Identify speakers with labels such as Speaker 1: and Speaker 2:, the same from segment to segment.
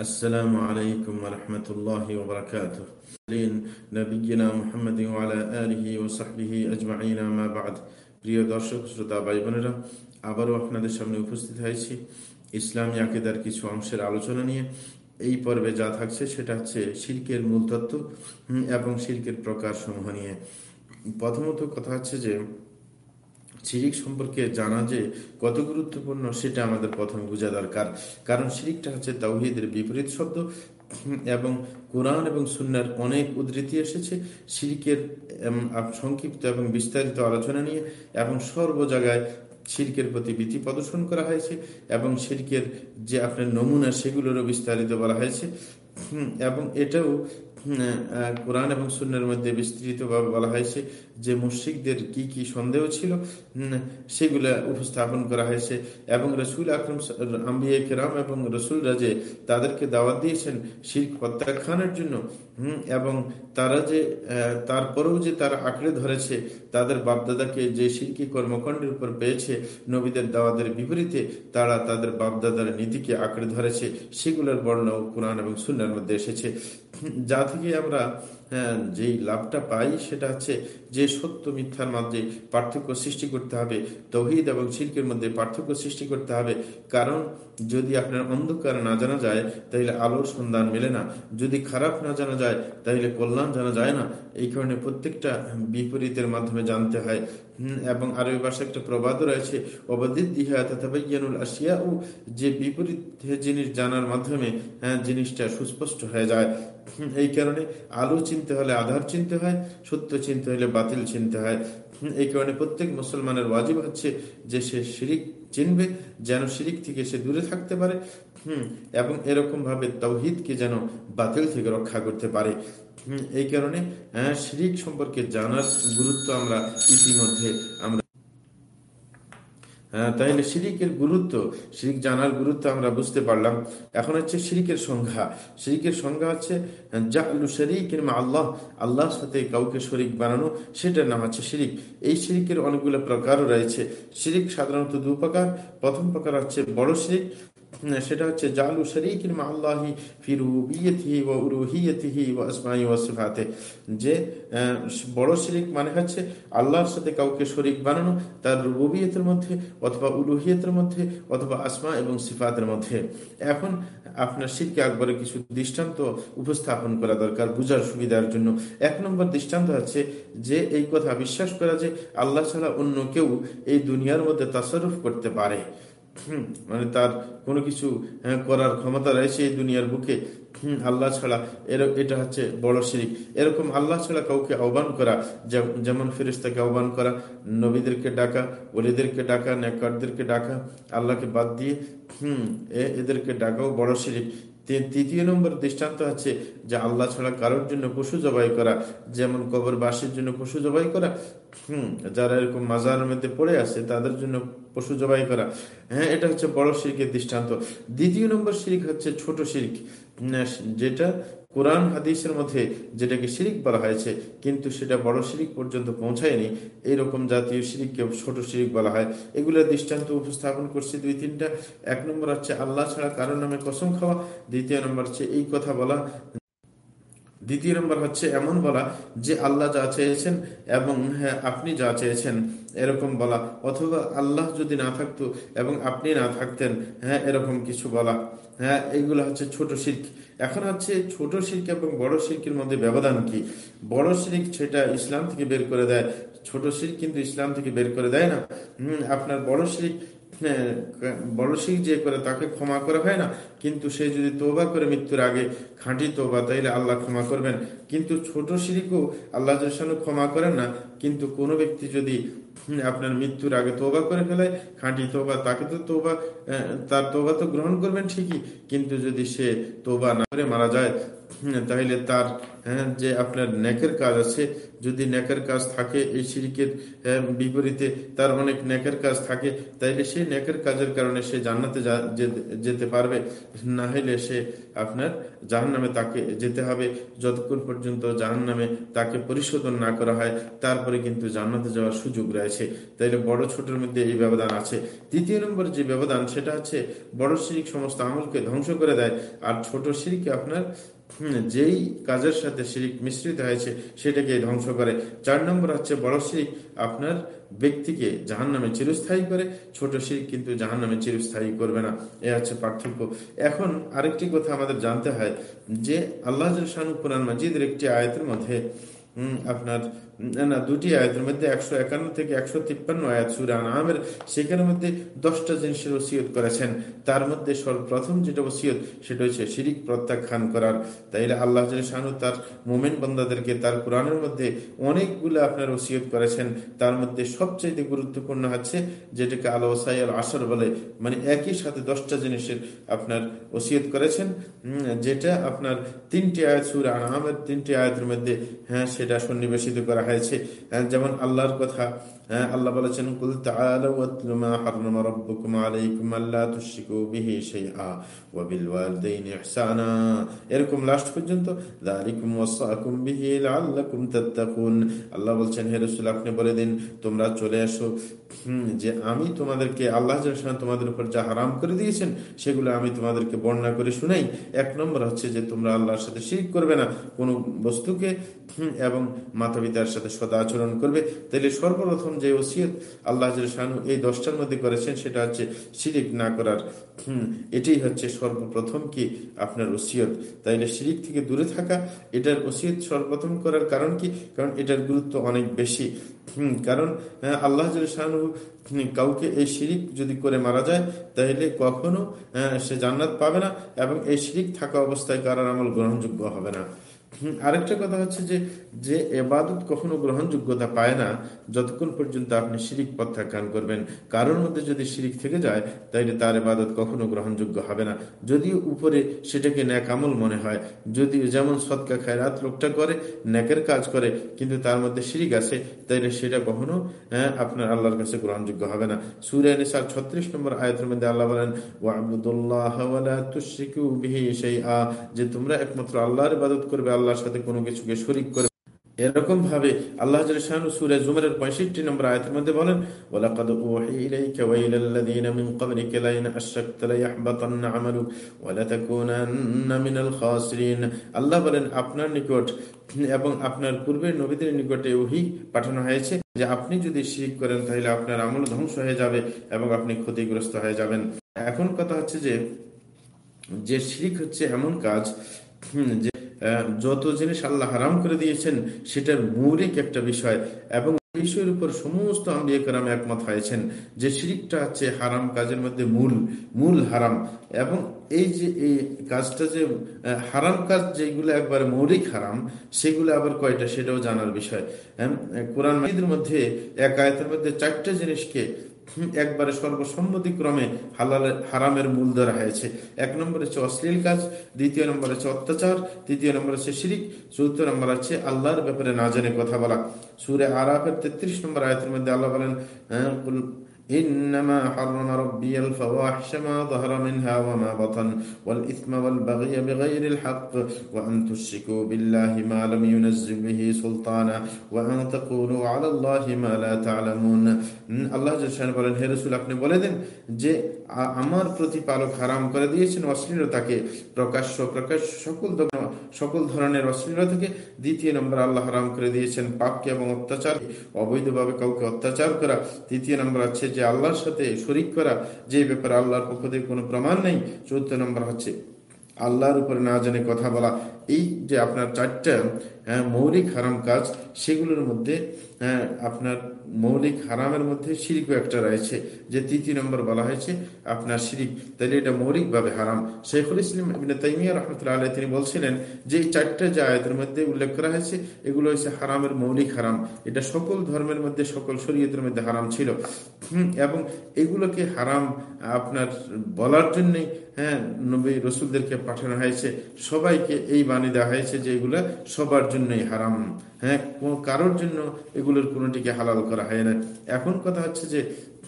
Speaker 1: السلام عليكم ورحمة الله وبركاته نبينا محمد وعلى آله وصحبه أجمعين ما بعد প্রিয় দর্শক শ্রোতা ভাই বোনেরা আবারও আপনাদের সামনে উপস্থিত হয়েছি ইসলামী আকেদার কিছু অংশের আলোচনা নিয়ে এই পর্বে যা থাকছে সেটা হচ্ছে শিল্কের মূল তত্ত্ব এবং শিল্কের প্রকার সমূহ নিয়ে প্রথমত কথা হচ্ছে যে শিরিক সম্পর্কে জানা যে কত গুরুত্বপূর্ণ, সেটা আমাদের প্রথম বোঝা দরকার। কারণ শিরিকটা হচ্ছে তাওহিদের বিপরীত শব্দ, এবং কোরআন এবং সুন্নার অনেক উদ্ধৃতি এসেছে শিরিকের সংক্ষিপ্ত এবং বিস্তারিত আলোচনা নিয়ে, এবং সর্ব জায়গায় শিরকের প্রতি ভীতি প্রদর্শন করা হয়েছে, এবং শিরকের যে আপনার নমুনা, সেগুলোরও বিস্তারিত বলা হয়েছে। এবং এটাও কোরআন এবং সুন্নের মধ্যে বিস্তৃতভাবে বলা হয়েছে যে মুশ্রিকদের কি কি সন্দেহ ছিল সেগুলা উপস্থাপন করা হয়েছে এবং রসুল আকরম আম্বিয়া কেরাম এবং রসুলরা যে তাদেরকে দাওয়াত দিয়েছেন শিখ প্রত্যাখ্যানের জন্য এবং তারা যে তারপরেও যে তারা আঁকড়ে ধরেছে তাদের বাপদাদাকে যে শিল্পী কর্মকাণ্ডের উপর পেয়েছে, নবীদের দাওয়াদের বিপরীতে তারা তাদের বাপদাদার নীতিকে আঁকড়ে ধরেছে, সেগুলোর বর্ণ কোরআন এবং সুন্নার মধ্যে এসেছে। যা থেকে আমরা যেই লাভটা পাই সেটা হচ্ছে যে সত্য মিথ্যার মধ্যে পার্থক্য সৃষ্টি করতে হবে তহিদ এবং শিল্পের মধ্যে পার্থক্য সৃষ্টি করতে হবে। কারণ যদি আপনার অন্ধকার না জানা যায় তাহলে আলোর সন্ধান মেলে না। যদি খারাপ না জানা যায় তাহলে কল্যাণ জানা যায় না। এই কারণে প্রত্যেকটা বিপরীতের মাধ্যমে জানতে হয়। এবং আরবি ভাষা একটা প্রবাদ রয়েছে অবদিত দিহা তাতাবাইয়ানুল আসিয়া ও যে বিপরীত জিনিস জানার মাধ্যমে হ্যাঁ, জিনিসটা সুস্পষ্ট হয়ে যায়। এই কারণে আলো চিনতে হলে আধার চিনতে হয়, সত্য চিনতে হলে বাতিল চিনতে হয়। এই কারণে প্রত্যেক মুসলমানের ওয়াজিব হচ্ছে যে সে শিরিক চিনবে, যেন শিরিক থেকে সে দূরে থাকতে পারে। হম, এবং এরকম ভাবে তৌহিদকে যেন বাতিল থেকে রক্ষা করতে পারে। এই কারণে শিরিক সম্পর্কে জানার গুরুত্ব আমরা ইতিমধ্যে আমরা তাহলে শিরিকের গুরুত্ব, শিরিক জানার গুরুত্ব আমরা বুঝতে পারলাম। এখন হচ্ছে শিরিকের সংজ্ঞা। শিরিকের সংজ্ঞা হচ্ছে জাহলু শরিক কিংবা আল্লাহ, আল্লাহর সাথে কাউকে শরিক বানানো, সেটার নাম হচ্ছে শিরিক। এই শিরিকের অনেকগুলো প্রকারও রয়েছে। শিরিক সাধারণত দু প্রকার প্রথম প্রকার হচ্ছে বড় শিরিক সেটা হচ্ছে জালু আল্লাহি ফিরুবিয়তিহি আসমাই সিফাতে। যে বড় শিরিক মানে হচ্ছে আল্লাহর সাথে কাউকে শরিক বানানো, তার রুবিয়তের মধ্যে অথবা মধ্যে অথবা আসমা এবং সিফাতের মধ্যে। এখন আপনার শিরকে আকবরের কিছু দৃষ্টান্ত উপস্থাপন করা দরকার বুঝার সুবিধার জন্য। এক নম্বর দৃষ্টান্ত হচ্ছে যে, এই কথা বিশ্বাস করা যে আল্লাহ ছাড়া অন্য কেউ এই দুনিয়ার মধ্যে তাসরুফ করতে পারে। মানে তার কোনো কিছু হ্যাঁ, করার ক্ষমতা রয়েছে এই দুনিয়ার বুকে। আল্লাহ ছাড়া এর এটা হচ্ছে বড় শিরিক। এরকম আল্লাহ ছাড়া কাউকে আহ্বান করা যেমন ফেরিস্তাকে আহ্বান করা নবীদেরকে ডাকা ওলিদেরকে ডাকা নেকারদেরকে ডাকা আল্লাহকে বাদ দিয়ে হম এদেরকে ডাকাও বড় শিরিক। তৃতীয় নম্বর দৃষ্টান্ত হচ্ছে যে আল্লাহ ছাড়া কারোর জন্য পশু জবাই করা, যেমন কবর বাসের জন্য পশু জবাই করা, হম, যারা এরকম মাজারের মধ্যে পড়ে আছে তাদের জন্য পশু জবাই করা। হ্যাঁ এটা হচ্ছে বড় শিল্পের দৃষ্টান্ত। দ্বিতীয় নম্বর শিল্প হচ্ছে ছোট শিরিক। যেটা কোরআন হাদিসের মধ্যে যেটাকে শিরিক বলা হয়েছে, কিন্তু সেটা বড় শিরিক পর্যন্ত পৌঁছায়নি। এইরকম জাতীয় শিরিককে ছোট শিরিক বলা হয়। এগুলোর দৃষ্টান্ত উপস্থাপন করছে দুই তিনটা। এক নম্বর হচ্ছে, আল্লাহ ছাড়া কারোর নামে কসম খাওয়া। দ্বিতীয় নম্বর হচ্ছে, এই কথা বলা দ্বিতীয় নম্বর হচ্ছে এমন বলা যে আল্লাহ যা চেয়েছেন এবং হ্যাঁ আপনি যা চেয়েছেন এরকম বলা। অথবা আল্লাহ যদি না থাকতো এবং আপনি না থাকতেন হ্যাঁ এরকম কিছু বলা। হ্যাঁ এইগুলো হচ্ছে ছোট শিল্প এখন হচ্ছে ছোট শিল্প এবং বড় শিল্পের মধ্যে ব্যবধান কি? বড় শিল্প সেটা ইসলাম থেকে বের করে দেয়। ছোট শিল্প কিন্তু ইসলাম থেকে বের করে দেয় না। আপনার বড় শিল্প হ্যাঁ, বড় শিখ যে করে তাকে ক্ষমা করা হয় না কিন্তু সে যদি তোবা করে মৃত্যুর আগে খাঁটি তোবা তাইলে আল্লাহ ক্ষমা করবেন। কিন্তু ছোট শিরিকও আল্লাহ ক্ষমা করেন না। কিন্তু কোনো ব্যক্তি যদি আপনার মৃত্যুর আগে তোবা করে ফেলায় খাঁটি তোবা তাকে তো তোবা তার তোবা তো গ্রহণ করবেন ঠিকই। কিন্তু যদি সে তোবা না করে মারা যায় তাহলে তার হ্যাঁ, যে আপনার নেকের কাজ আছে যদি নেকের কাজ থাকে এই সিরিকের হ্যাঁ, বিপরীতে তার অনেক নেকের কাজ থাকে তাইলে সেই নেকের কাজের কারণে সে জান্নাতে যেতে পারবে। না হইলে সে আপনার জাহান নামে তাকে যেতে হবে। যতক্ষণ পর্যন্ত জাহান নামে তাকে পরিশোধন না করা হয়, তারপরে কিন্তু জান্নাতে যাওয়ার সুযোগ রয়েছে। তাইলে বড় ছোটের মধ্যে এই ব্যবধান আছে। তৃতীয় নম্বর যে ব্যবধান, সেটা হচ্ছে বড় শিরিক সমস্ত আমলকে ধ্বংস করে দেয়। আর ছোট সিরিকে আপনার যেই কাজের সাথে শিরিক মিশ্রিত হয়েছে, সেটাকে ধ্বংস করে। চার নম্বর হচ্ছে, বড় শিরিক আপনার ব্যক্তিকে জাহান নামে চিরস্থায়ী করে, ছোট শিরিক কিন্তু জাহান নামে চিরস্থায়ী করবে না। এ হচ্ছে পার্থক্য। এখন আরেকটি কথা আমাদের জানতে হয়, যে আল্লাহ শানু কোরআন মাজিদের একটি আয়তের মধ্যে আপনার না দুটি আয়াতের মধ্যে একশো একান্ন থেকে একশো তিপ্পান্ন আয়াত সুরান আমের সেখানের মধ্যে দশটা জিনিসের ওসিয়ত করেছেন। তার মধ্যে সর্বপ্রথম যেটা ওসিয়ত, সেটা হচ্ছে শিরিক প্রত্যাখ্যান করার। তাইলে আল্লাহ শাহানু তার মোমেন বন্দাদেরকে তার কোরআনের মধ্যে অনেকগুলো আপনার ওসিয়ত করেছেন। তার মধ্যে সবচেয়ে গুরুত্বপূর্ণ হচ্ছে যেটাকে আলো ওসাই আল আসর বলে মানে একই সাথে দশটা জিনিসের আপনার ওসিয়ত করেছেন। যেটা আপনার তিনটি আয়াত সুরান আমের তিনটি আয়াতের মধ্যে হ্যাঁ সেটা সন্নিবেশিত করা হয়েছে। যেমন আল্লাহর কথা হ্যাঁ, আল্লাহ বলেছেন কুল রাব্বুকুম আলাইকুম আল্লা তুশরিকু বিহি শাইআ ওয়া বিল ইহসানা। এরকম লাস্ট পর্যন্ত যালিকুম ওয়াসাকুম বিহি লাআল্লাকুম তাত্তাকুন। আল্লাহ বলছেন হে রাসূল আপনি বলে দিন তোমরা চলে আসো যে আমি তোমাদেরকে আল্লাহ তোমাদের উপর যা হারাম করে দিয়েছেন সেগুলো আমি তোমাদেরকে বর্ণনা করে শুনাই। এক নম্বর হচ্ছে যে তোমরা আল্লাহর সাথে শিরিক করবে না। কোনো বস্তুকে এবং মাতা পিতার সাথে সদা আচরণ করবে। তাহলে সর্বপ্রথম যে ওসিয়ত আল্লাহ শানু এই দশটার মধ্যে করেছেন, সেটা হচ্ছে শিরিক না করার। এটাই হচ্ছে সর্বপ্রথম কি আপনার ওসিয়ত। তাইলে শিরিক থেকে দূরে থাকা, এটার ওসিয়ত সর্বপ্রথম করার কারণ কি? কারণ এটার গুরুত্ব অনেক বেশি। কারণ আল্লাহ শানু কাউকে এই শিরিক যদি করে মারা যায় তাহলে কখনো সে জান্নাত পাবে না এবং এই শিরিক থাকা অবস্থায় কারার আমল গ্রহণযোগ্য হবে না। আরেকটা কথা হচ্ছে যে যে এবাদত কখনো গ্রহণযোগ্যতা পায় না যতক্ষণ পর্যন্ত আপনি শিরিক প্রত্যাখ্যান করবেন। কারোর মধ্যে যদি শিরিক থেকে যায় তাইলে তার এবাদত কখনো গ্রহণযোগ্য হবে না। যদিও উপরে সেটাকে ন্যাকামল মনে হয় যদি যেমন সৎকা খায়রাত লোকটা করে ন্যাকের কাজ করে কিন্তু তার মধ্যে শিরিক আছে তাইলে সেটা কখনো হ্যাঁ, আপনার আল্লাহর কাছে গ্রহণযোগ্য হবে না। সুরে নিসার ছত্রিশ নম্বর আয়তের মধ্যে আল্লাহ বলেন ওয়াবুদুল্লাহ যে তোমরা একমাত্র আল্লাহর ইবাদত করবে আল্লাহর সাথে কোনো কিছুকে শরিক করে। এরকম ভাবে আল্লাহ আল্লাহ বলেন, আপনার নিকট এবং আপনার পূর্বের নবীদের নিকটে ওহি পাঠানো হয়েছে যে আপনি যদি শিখ করেন তাহলে আপনার আমল ধ্বংস হয়ে যাবে এবং আপনি ক্ষতিগ্রস্ত হয়ে যাবেন। এখন কথা হচ্ছে যে যে শিরিক হচ্ছে এমন কাজ, যে যত জিনিস আল্লাহ হারাম করে দিয়েছেন, সেটার মৌলিক একটা বিষয়। এবং বিষয়ের উপর সমস্ত আম্বিয়াকার একমত হয়েছেন যে শিরিকটা হচ্ছে হারাম কাজের মধ্যে মূল মূল হারাম। এবং এই যে, এই কাজটা যে হারাম কাজ যেগুলো একবার মৌলিক হারাম, সেগুলো আবার কয়টা সেটাও জানার বিষয়। কোরআন মধ্যে এক আয়তের মধ্যে চারটা জিনিসকে একবারে সর্বসম্মতিক্রমে হালাল হারামের মূল ধরা হয়েছে। এক নম্বর হচ্ছে অশ্লীল কাজ দ্বিতীয় নম্বর হচ্ছে অত্যাচার তৃতীয় নম্বর হচ্ছে শিরিক চতুর্থ নম্বর হচ্ছে আল্লাহর ব্যাপারে না জানে কথা বলা। সুরে আরাফের তেত্রিশ নম্বর আয়তের মধ্যে আল্লাহ বলেন হ্যাঁ, إنما حرم ربي الفواحش ما ظهر منها وما بطن والإثم والبغي بغير الحق وأن تشركوا بالله ما لم ينزل به سلطانا وأن تقولوا على الله ما لا تعلمون আল্লাহ বলেন হে রসুল আপনি বলে দেন যে আমার প্রতিপালক হারাম করে দিয়েছেন অশ্লীলতাকে প্রকাশ্য প্রকাশ সকল সকল ধরনের অশ্লীলতাকে দ্বিতীয় নম্বর আল্লাহ হারাম করে দিয়েছেন পাপকে এবং অত্যাচার অবৈধভাবে কাউকে অত্যাচার করা তৃতীয় নম্বর আছে যে আল্লাহর সাথে শরিক করা, যে ব্যাপারে আল্লাহর পক্ষ থেকে কোনো প্রমাণ নেই, চৌদ্দ নম্বর হচ্ছে, আল্লাহর উপরে না জানে কথা বলা। এই যে আপনার চারটা মৌলিক হারাম কাজ, সেগুলোর মধ্যে আপনার মৌলিক হারামের মধ্যে শিরিকও একটা রয়েছে। যে তৃতীয় নম্বর বলা হয়েছে, আপনার শিরিক। তাহলে এটা মৌলিকভাবে হারাম। শেখুল ইসলাম তাইমিয়া রহমতুল্লাহ আলাই তিনি বলছিলেন যে এই চারটে যে আয়তের মধ্যে উল্লেখ করা হয়েছে, এগুলো হচ্ছে হারামের মৌলিক হারাম। এটা সকল ধর্মের মধ্যে, সকল শরীয়তের মধ্যে হারাম ছিল। এবং এগুলোকে হারাম আপনার বলার জন্যই হ্যাঁ নবী রসুলদেরকে পাঠানো হয়েছে। সবাইকে এই বাণী দেওয়া হয়েছে যে এগুলো সবার জন্যই হারাম। হ্যাঁ কারোর জন্য এগুলোর কোনোটিকে হালাল করা হয় না। এখন কথা হচ্ছে যে,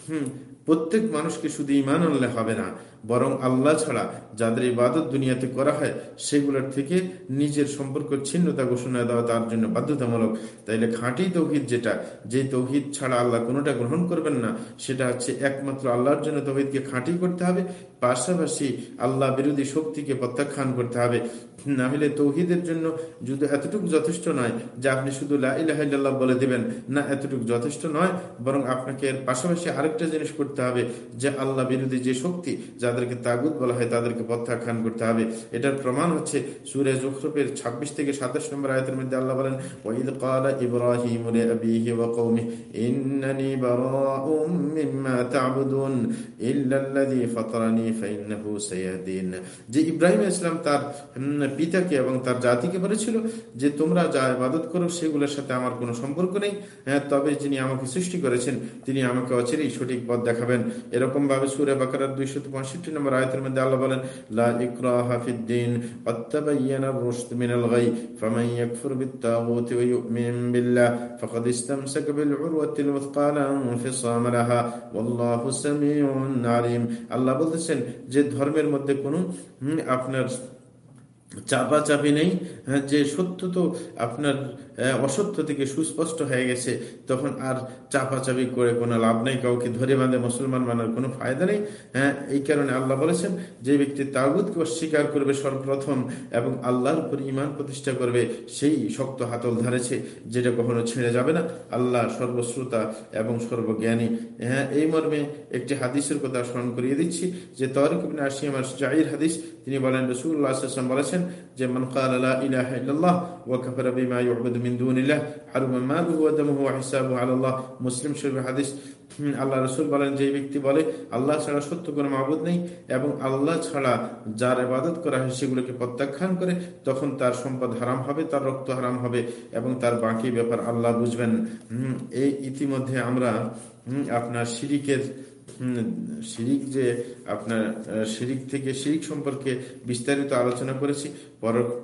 Speaker 1: হম, প্রত্যেক মানুষকে শুধু ইমান আনলে হবে না। বরং আল্লাহ ছাড়া যাদের ইবাদত দুনিয়াতে করা হয়, সেগুলোর থেকে নিজের সম্পর্ক ছিন্নতা ঘোষণা দেওয়া তার জন্য বাধ্যতামূলক। তাইলে খাঁটি তৌহিদ যেটা, যে তৌহিদ ছাড়া আল্লাহ কোনোটা গ্রহণ করবেন না, সেটা হচ্ছে একমাত্র আল্লাহর জন্য তৌহিদকে খাঁটি করতে হবে, পাশাপাশি আল্লাহ বিরোধী শক্তিকে প্রত্যাখ্যান করতে হবে। না হলে তৌহিদের জন্য যদি এতটুকু যথেষ্ট নয় যে আপনি শুধু লাহ বলে দিবেন। না, এতটুকু যথেষ্ট নয়, বরং আপনাকে এর পাশাপাশি আরেকটা জিনিস করতে হবে, যে আল্লাহ বিরোধী যে শক্তি যাদেরকে তাগুদ বলা হয়, তাদেরকে প্রত্যাখ্যান করতে হবে। এটার প্রমাণ হচ্ছে সুরে জুখরুফের ছাব্বিশ থেকে সাতাশ নম্বর আয়তের মধ্যে আল্লাহ বলেন, ওয়াইদ ক্বালা ইব্রাহিম লিআবিহি ওয়া কওমিহি ইন্নানি বারাউম মিম্মা তা'বুদুন ইল্লাল্লাযী ফাতারানি ফাইন্নাহু সায়াহদিন। যে ইব্রাহিম ইসলাম তার পিতাকে এবং তার জাতিকে বলেছিল যে, তোমরা যা ইবাদত করো সেগুলোর সাথে আমার কোনো সম্পর্ক নেই। হ্যাঁ তবে যিনি আমাকে সৃষ্টি করেছেন, তিনি আমাকে অচিরেই সঠিক পথ দেখাবেন। এরকম ভাবে সুরে বাকার দুইশো পঁয়ষট্টি নম্বর আয়তের মধ্যে আল্লাহ বলেন লা ইকরাহা ফিদ্দিন অত্তাবাইয়ানা রুশদ মিনাল গাই ফামান ইয়াকফুর বিত্তাগুতি ওয়া ইউমিন বিল্লাহ ফাকাদ ইসতামসাকা বিল উরওয়াতিল মুথকা লা ইনফিসাম লাহা ওয়াল্লাহু সামিউন আলিম আল্লাহ বলতেছেন যে ধর্মের মধ্যে কোনো আপনার চাপা চাপি নেই হ্যাঁ, যে সত্য তো আপনার অসত্য থেকে সুস্পষ্ট হয়ে গেছে তখন আর চাপাচাপি করে কোনো লাভ নেই কাউকে ধরে বাঁধে মুসলমান মানার কোনো ফায়দা নেই হ্যাঁ এই কারণে আল্লাহ বলেছেন যে ব্যক্তি তাগুদকে অস্বীকার করবে সর্বপ্রথম এবং আল্লাহর উপর ইমান প্রতিষ্ঠা করবে সেই শক্ত হাতল ধরেছে যেটা কখনো ছেড়ে যাবে না আল্লাহ সর্বশ্রোতা এবং সর্বজ্ঞানী হ্যাঁ এই মর্মে একটি হাদিসের কথা স্মরণ করিয়ে দিচ্ছি যে তরিক আসিয়াম জাহির হাদিস তিনি বলেন রসুল্লাহ আসলাম বলেছেন যে মান ইলাহ ইল্লাল্লাহ ওয়া কাফারা বিমা ইউবুদু মিন দুনিল্লাহ দামুহু ওয়া হিসাবুহু আলাল্লাহ মুসলিম শরীফ হাদিস আল্লাহ বলেন যে ব্যক্তি বলে আল্লাহ ছাড়া সত্য কোনো মাবুদ নেই এবং আল্লাহ ছাড়া যার ইবাদত করা হয় সেগুলোকে প্রত্যাখ্যান করে, তখন তার সম্পদ হারাম হবে, তার রক্ত হারাম হবে এবং তার বাকি ব্যাপার আল্লাহ বুঝবেন। এই ইতিমধ্যে আমরা আপনার শিরিকের শিরিক যে আপনার শিরিক থেকে শিরিক সম্পর্কে বিস্তারিত আলোচনা করেছি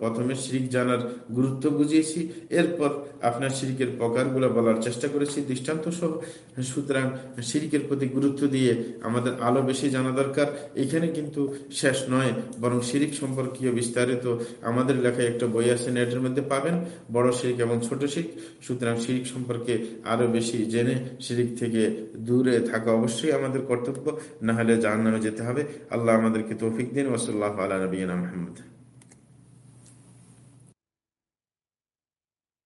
Speaker 1: প্রথমে শিরিক জানার গুরুত্ব বুঝিয়েছি। এরপর আপনার শিরিকের প্রকারগুলো বলার চেষ্টা করেছি, দৃষ্টান্ত সহ। সুতরাং শিরিকের প্রতি গুরুত্ব দিয়ে আমাদের আলো বেশি জানা দরকার। এখানে কিন্তু শেষ নয়, বরং শিরিক সম্পর্কীয় বিস্তারিত আমাদের লেখায় একটা বই আছে, নেটের মধ্যে পাবেন। বড় শিরিক এবং ছোট শিরিক। সুতরাং শিরিক সম্পর্কে আরও বেশি জেনে শিরিক থেকে দূরে থাকা অবশ্যই আমাদের কর্তব্য। না হলে যেতে হবে। আল্লাহ আমাদেরকে তৌফিক দিন। ওসল্লাহ আলা নবীনা মাহমুদ